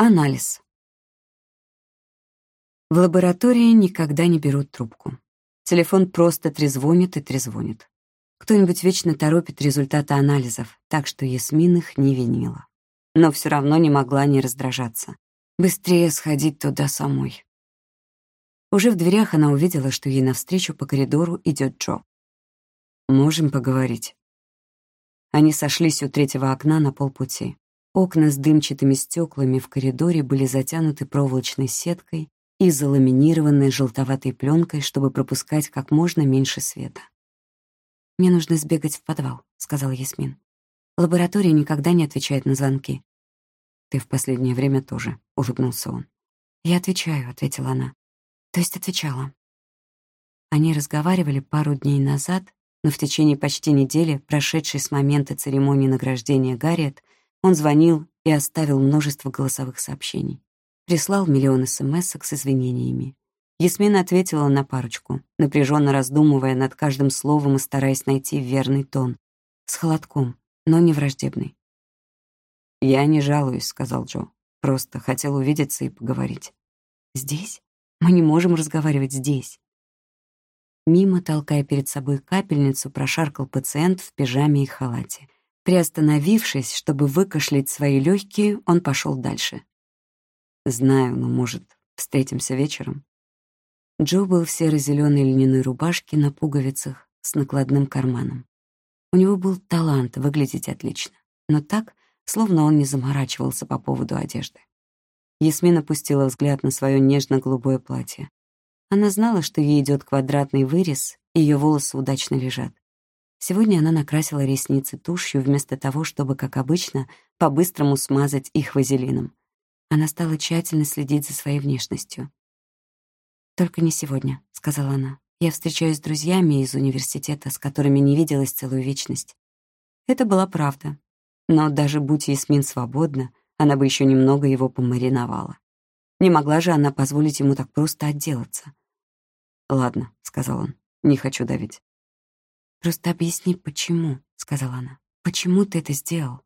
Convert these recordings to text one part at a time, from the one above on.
Анализ. В лаборатории никогда не берут трубку. Телефон просто трезвонит и трезвонит. Кто-нибудь вечно торопит результаты анализов, так что Ясмин их не винила. Но все равно не могла не раздражаться. Быстрее сходить туда самой. Уже в дверях она увидела, что ей навстречу по коридору идет Джо. «Можем поговорить». Они сошлись у третьего окна на полпути. Окна с дымчатыми стеклами в коридоре были затянуты проволочной сеткой и заламинированы желтоватой пленкой, чтобы пропускать как можно меньше света. «Мне нужно сбегать в подвал», — сказал Ясмин. «Лаборатория никогда не отвечает на звонки». «Ты в последнее время тоже», — улыбнулся он. «Я отвечаю», — ответила она. «То есть отвечала». Они разговаривали пару дней назад, но в течение почти недели, прошедшей с момента церемонии награждения Гарриет, он звонил и оставил множество голосовых сообщений. Прислал миллион смс с извинениями. Ясмин ответила на парочку, напряженно раздумывая над каждым словом и стараясь найти верный тон. С холодком, но не враждебный. «Я не жалуюсь», — сказал Джо. «Просто хотел увидеться и поговорить». «Здесь? Мы не можем разговаривать здесь». Мимо, толкая перед собой капельницу, прошаркал пациент в пижаме и халате. Приостановившись, чтобы выкашлять свои легкие, он пошел дальше. «Знаю, но, может, встретимся вечером?» Джо был в серо-зеленой льняной рубашке на пуговицах с накладным карманом. У него был талант выглядеть отлично, но так, словно он не заморачивался по поводу одежды. Ясмин опустила взгляд на свое нежно-голубое платье. Она знала, что ей идет квадратный вырез, и ее волосы удачно лежат. Сегодня она накрасила ресницы тушью вместо того, чтобы, как обычно, по-быстрому смазать их вазелином. Она стала тщательно следить за своей внешностью. «Только не сегодня», — сказала она. «Я встречаюсь с друзьями из университета, с которыми не виделась целую вечность». Это была правда. Но даже будь Ясмин свободна, она бы еще немного его помариновала. Не могла же она позволить ему так просто отделаться. «Ладно», — сказал он, — «не хочу давить». «Просто объясни, почему», — сказала она. «Почему ты это сделал?»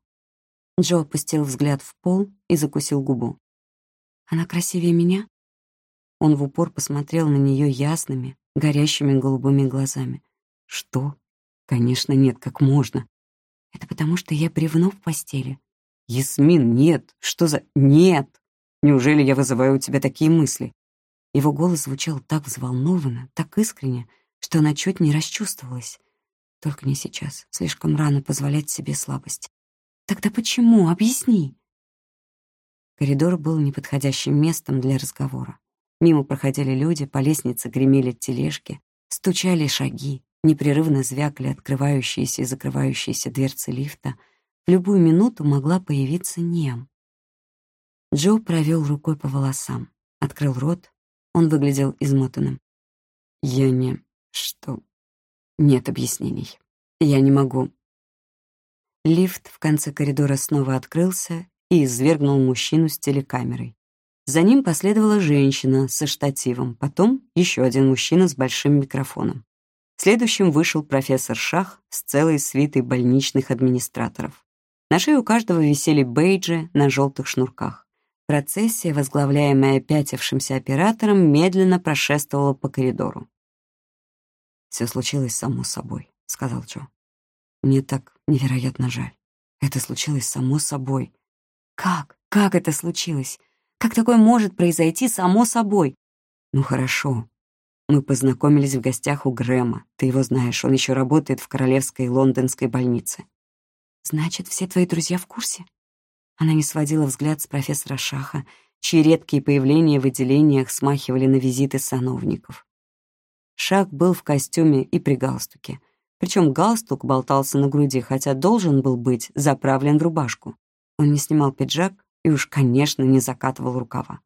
Джо опустил взгляд в пол и закусил губу. «Она красивее меня?» Он в упор посмотрел на нее ясными, горящими голубыми глазами. «Что? Конечно, нет, как можно?» «Это потому, что я бревно в постели». «Ясмин, нет! Что за... Нет! Неужели я вызываю у тебя такие мысли?» Его голос звучал так взволнованно, так искренне, что она чуть не расчувствовалась. Только не сейчас. Слишком рано позволять себе слабость. «Тогда почему? Объясни!» Коридор был неподходящим местом для разговора. Мимо проходили люди, по лестнице гремели тележки, стучали шаги, непрерывно звякали открывающиеся и закрывающиеся дверцы лифта. В любую минуту могла появиться Нем. Джо провел рукой по волосам, открыл рот. Он выглядел измотанным. «Я не... что... нет объяснений. Я не могу...» Лифт в конце коридора снова открылся и извергнул мужчину с телекамерой. За ним последовала женщина со штативом, потом еще один мужчина с большим микрофоном. Следующим вышел профессор Шах с целой свитой больничных администраторов. На шее у каждого висели бейджи на желтых шнурках. Процессия, возглавляемая пятившимся оператором, медленно прошествовала по коридору. «Все случилось само собой», — сказал Джо. «Мне так невероятно жаль. Это случилось само собой». «Как? Как это случилось? Как такое может произойти само собой? Ну хорошо. Мы познакомились в гостях у Грэма. Ты его знаешь, он еще работает в Королевской лондонской больнице. Значит, все твои друзья в курсе? Она не сводила взгляд с профессора Шаха, чьи редкие появления в отделениях смахивали на визиты сановников. Шах был в костюме и при галстуке. Причем галстук болтался на груди, хотя должен был быть заправлен в рубашку. Он не снимал пиджак, и уж, конечно, не закатывал рукава.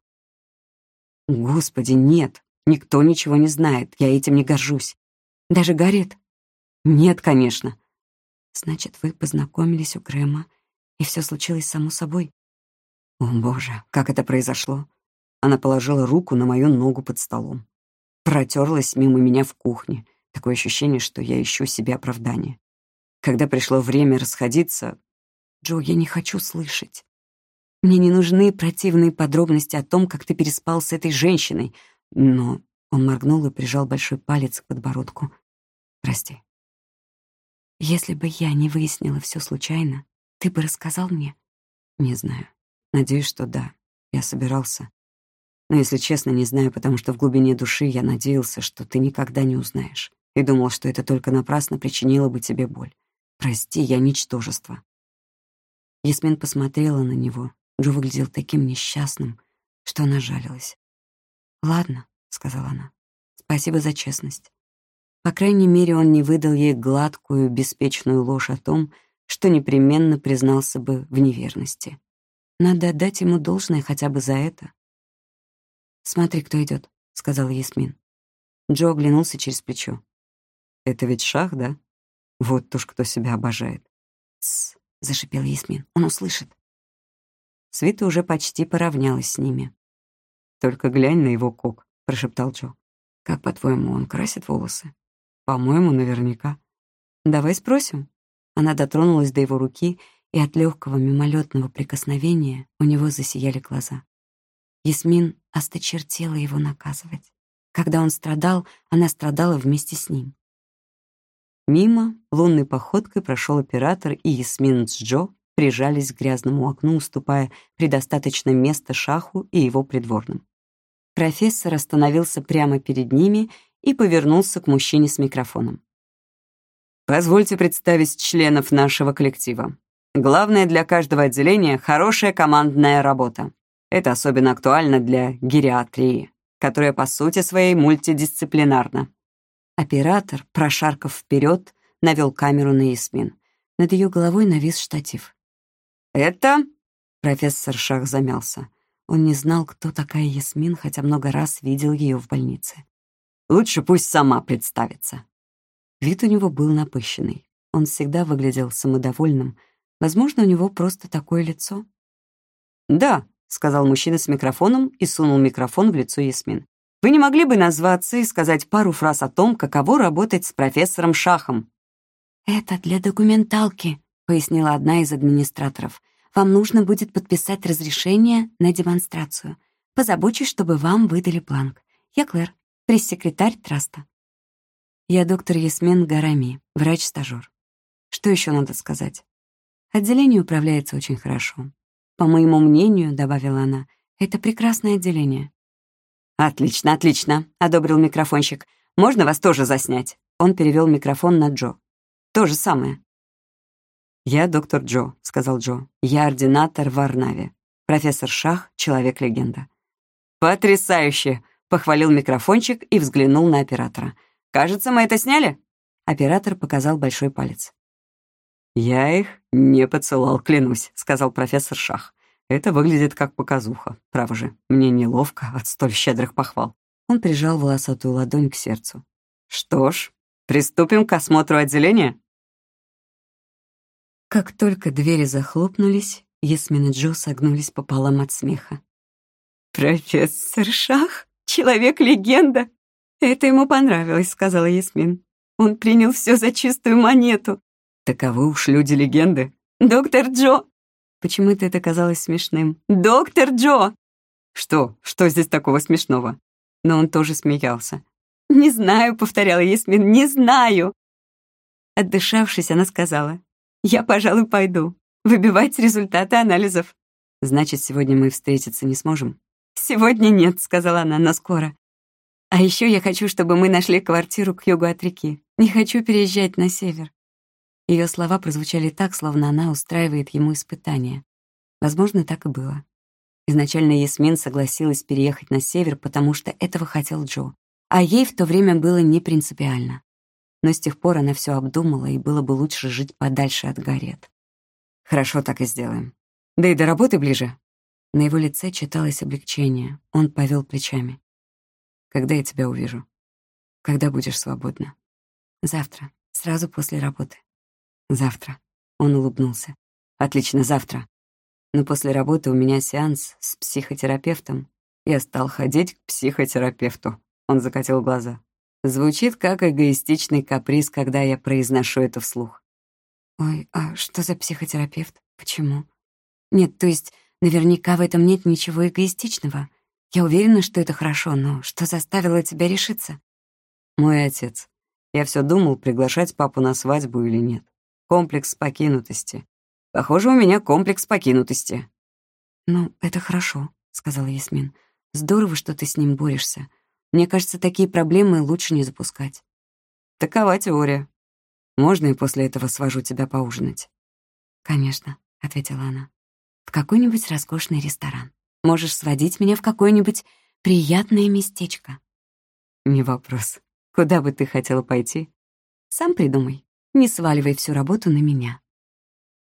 Господи, нет, никто ничего не знает, я этим не горжусь. Даже Гарет? Нет, конечно. Значит, вы познакомились у Грэма, и все случилось само собой? О, боже, как это произошло? Она положила руку на мою ногу под столом. Протерлась мимо меня в кухне. Такое ощущение, что я ищу себе оправдание. Когда пришло время расходиться... Джо, я не хочу слышать. Мне не нужны противные подробности о том, как ты переспал с этой женщиной. Но он моргнул и прижал большой палец к подбородку. Прости. Если бы я не выяснила все случайно, ты бы рассказал мне? Не знаю. Надеюсь, что да. Я собирался. Но, если честно, не знаю, потому что в глубине души я надеялся, что ты никогда не узнаешь. И думал, что это только напрасно причинило бы тебе боль. Прости, я ничтожество. Ясмин посмотрела на него. Джо выглядел таким несчастным, что она жалилась. «Ладно», — сказала она, — «спасибо за честность. По крайней мере, он не выдал ей гладкую, беспечную ложь о том, что непременно признался бы в неверности. Надо отдать ему должное хотя бы за это. «Смотри, кто идет, сказала Ясмин. Джо оглянулся через плечо. «Это ведь шах, да? Вот уж кто себя обожает». «Тссс», — зашипел Ясмин, — «он услышит». Свита уже почти поравнялась с ними. «Только глянь на его кок», — прошептал Джо. «Как, по-твоему, он красит волосы?» «По-моему, наверняка». «Давай спросим». Она дотронулась до его руки, и от легкого мимолетного прикосновения у него засияли глаза. Ясмин осточертела его наказывать. Когда он страдал, она страдала вместе с ним. Мимо лунной походкой прошел оператор, и Ясмин с Джо прижались к грязному окну, уступая предостаточно места шаху и его придворным. Профессор остановился прямо перед ними и повернулся к мужчине с микрофоном. «Позвольте представить членов нашего коллектива. Главное для каждого отделения — хорошая командная работа. Это особенно актуально для гериатрии, которая по сути своей мультидисциплинарна». Оператор, прошаркав вперед, навел камеру на Ясмин. Над ее головой навис штатив. «Это...» — профессор Шах замялся. Он не знал, кто такая Ясмин, хотя много раз видел ее в больнице. «Лучше пусть сама представится». Вид у него был напыщенный. Он всегда выглядел самодовольным. Возможно, у него просто такое лицо. «Да», — сказал мужчина с микрофоном и сунул микрофон в лицо Ясмин. «Вы не могли бы назваться и сказать пару фраз о том, каково работать с профессором Шахом?» «Это для документалки», — пояснила одна из администраторов. «Вам нужно будет подписать разрешение на демонстрацию. Позабочусь, чтобы вам выдали бланк. Я Клэр, пресс-секретарь траста». «Я доктор Ясмин Гарами, врач-стажёр. Что еще надо сказать?» «Отделение управляется очень хорошо. По моему мнению, — добавила она, — это прекрасное отделение». «Отлично, отлично», — одобрил микрофонщик. «Можно вас тоже заснять?» Он перевел микрофон на Джо. То же самое». «Я доктор Джо», — сказал Джо. «Я ординатор в Арнаве. Профессор Шах — человек-легенда». «Потрясающе!» — похвалил микрофончик и взглянул на оператора. «Кажется, мы это сняли?» Оператор показал большой палец. «Я их не поцелал, клянусь», — сказал профессор Шах. «Это выглядит как показуха. Право же, мне неловко от столь щедрых похвал». Он прижал волосатую ладонь к сердцу. «Что ж, приступим к осмотру отделения?» Как только двери захлопнулись, Ясмин и Джо согнулись пополам от смеха. «Профессор Шах? Человек-легенда!» «Это ему понравилось», — сказала Ясмин. «Он принял все за чистую монету». «Таковы уж люди-легенды». «Доктор Джо!» Почему-то это казалось смешным. «Доктор Джо!» «Что? Что здесь такого смешного?» Но он тоже смеялся. «Не знаю», — повторяла Ясмин, — «не знаю». Отдышавшись, она сказала, я, пожалуй, пойду. Выбивать результаты анализов. Значит, сегодня мы встретиться не сможем? Сегодня нет, сказала она, но скоро. А еще я хочу, чтобы мы нашли квартиру к югу от реки. Не хочу переезжать на север. Ее слова прозвучали так, словно она устраивает ему испытание. Возможно, так и было. Изначально Ясмин согласилась переехать на север, потому что этого хотел Джо. А ей в то время было не принципиально но с тех пор она все обдумала, и было бы лучше жить подальше от Гарриет. «Хорошо, так и сделаем. Да и до работы ближе». На его лице читалось облегчение. Он повел плечами. «Когда я тебя увижу? Когда будешь свободна?» «Завтра, сразу после работы». «Завтра», — он улыбнулся. «Отлично, завтра. Но после работы у меня сеанс с психотерапевтом. Я стал ходить к психотерапевту». Он закатил глаза. Звучит как эгоистичный каприз, когда я произношу это вслух. «Ой, а что за психотерапевт? Почему?» «Нет, то есть Наверняка в этом нет ничего эгоистичного. Я уверена, что это хорошо, но что заставило тебя решиться? Мой отец. Я все думал, приглашать папу на свадьбу или нет. Комплекс покинутости. Похоже, у меня комплекс покинутости. «Ну, это хорошо», — сказала Ясмин. «Здорово, что ты с ним борешься. Мне кажется, такие проблемы лучше не запускать». Такова теория. Можно и после этого свожу тебя поужинать? «Конечно», — ответила она. «В какой-нибудь роскошный ресторан. Можешь сводить меня в какое-нибудь приятное местечко». «Не вопрос. Куда бы ты хотела пойти?» «Сам придумай. Не сваливай всю работу на меня».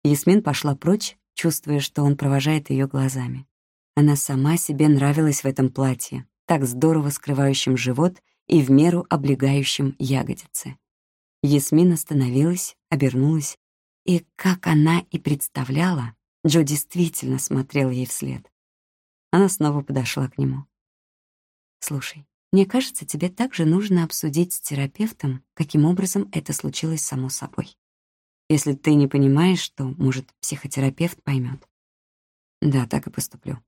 Ясмин пошла прочь, чувствуя, что он провожает ее глазами. Она сама себе нравилась в этом платье, так здорово скрывающем живот и в меру облегающем ягодицы. Ясмин остановилась, обернулась, и, как она и представляла, Джо действительно смотрел ей вслед. Она снова подошла к нему. «Слушай, мне кажется, тебе также нужно обсудить с терапевтом, каким образом это случилось само собой. Если ты не понимаешь, что, может, психотерапевт поймет. Да, так и поступлю.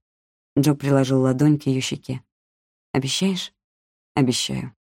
Джо приложил ладонь к ее щеке. Обещаешь? Обещаю.